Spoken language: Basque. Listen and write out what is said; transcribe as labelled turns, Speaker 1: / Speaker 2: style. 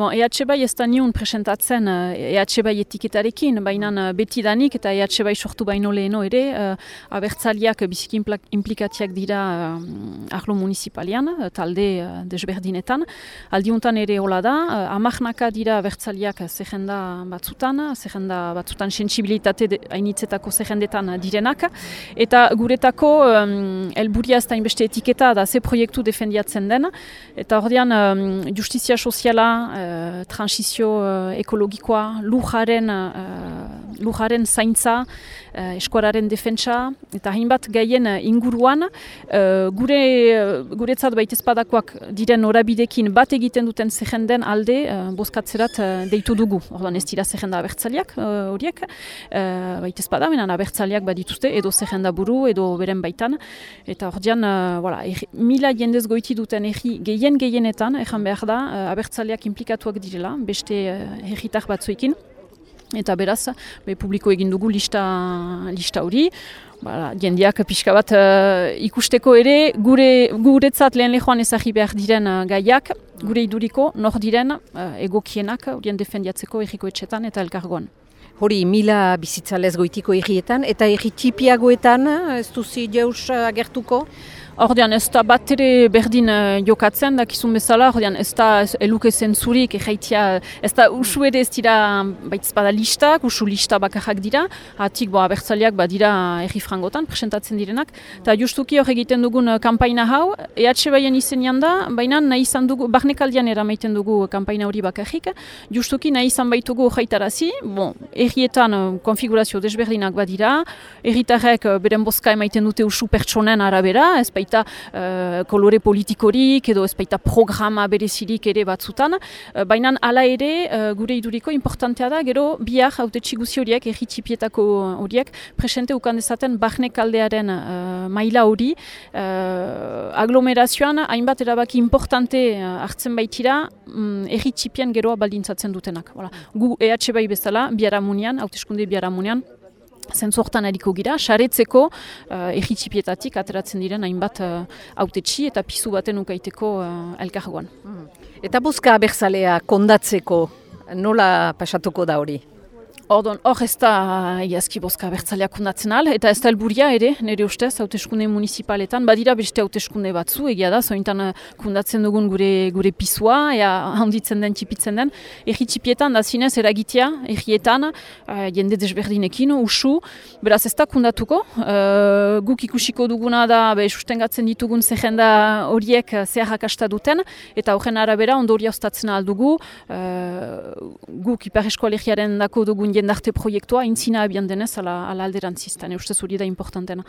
Speaker 1: Bon, EH bai ez da nion presentatzen EH bai etiketarekin, baina beti danik eta EH bai sortu baino leheno ere, uh, abertzaliak biziki implikatiak dira uh, arlo municipalian, talde uh, desberdinetan. Aldiuntan ere hola da, uh, amarnaka dira abertzaliak zehenda batzutan, zehenda batzutan sensibilitate hainitzetako zehendetan direnak, eta guretako um, elburia ez da inbeste etiketa da ze proiektu defendiatzen den, eta ordean um, justizia soziala, transizio uh, ekologikoa, lujaren, uh, lujaren zaintza, uh, eskuararen defentsa, eta hainbat gaien inguruan, uh, gure, uh, guretzat baitezpadakoak diren orabidekin bat egiten duten zehenden alde, uh, bozkatzerat uh, deitu dugu. Ordan ez dira zehenda abertzaliak horiek, uh, baitezpada, menan abertzaliak badituzte, edo zehenda buru, edo beren baitan, eta ordean, uh, voilà, mila jendez goiti duten erri gehien gehienetan, ezan behar da, uh, abertzaliak implikatuak direla, beste uh, herritar batzuekin. Eta beraz, be, publiko egin dugu lista lista hori. Bara, jendiak pixka bat uh, ikusteko ere, gure guretzat lehen lehoan ezagri behar diren uh, gaiak, gure iduriko, nor diren uh, egokienak, horien defendiatzeko erriko etxetan eta elkargoan.
Speaker 2: Hori, mila bizitzalez goitiko errietan, eta erri txipiagoetan, ez duzi jauz agertuko?
Speaker 1: Ordean ez da bat ere berdin uh, jokatzen, dakizun bezala, ordean ez da eluke zentzurik, egeitia, ez da usu ere ez dira baitz bada listak, usu lista bakarrak dira, hatik bo abertzaliak badira erri frangotan, presentatzen direnak, eta justuki hor egiten dugun uh, kampaina hau, EH baien izen da, baina nahi izan dugu, barnekaldian eramaiten dugu kampaina hori bakarrik, justuki nahi izan baitugu horreitarazi, bon, errietan uh, konfigurazio desberdinak badira, erritarrek beren boska emaiten dute usu pertsonen arabera, ez baita uh, kolore politikorik edo ez baita programa berezirik ere batzutan. Uh, Baina hala ere uh, gure iduriko importantea da gero biar haute txiguzi horiek, erritxipietako horiek, presente ukan dezaten bahne kaldearen uh, maila hori. Uh, aglomerazioan hainbat erabaki importante hartzen baitira um, erritxipien geroa baldintzatzen dutenak. Voilà. Gu EH bai bezala, biaramunian, haute eskunde biaramunian, zentzortan eriko gira, saretzeko uh, egitxipietatik ateratzen diren hainbat uh, autetxi eta pizu baten ukaiteko uh, elkargoan.
Speaker 2: Mm. Eta buzka abertzalea kondatzeko nola pasatuko da hori?
Speaker 1: Ordon, hor ez da iazki bozka bertzaleak kundatzen al, eta ez da elburia ere, nire ustez, hauteskunde municipaletan, badira beste hauteskunde batzu, egia da, zointan eh, kundatzen dugun gure gure pisua, ea handitzen den, txipitzen den, erri txipietan da zinez eragitea, errietan, uh, jende desberdinekin, usu, beraz ez da kundatuko, uh, guk ikusiko duguna da, be, sustengatzen ditugun zehenda horiek zeharrak duten, eta horren arabera ondoria ostatzen aldugu, uh, guk ipar eskoalegiaren dako dugun jendarte proiektua intzina abian denez ala, ala alderantziztan, eustez hori da importantena.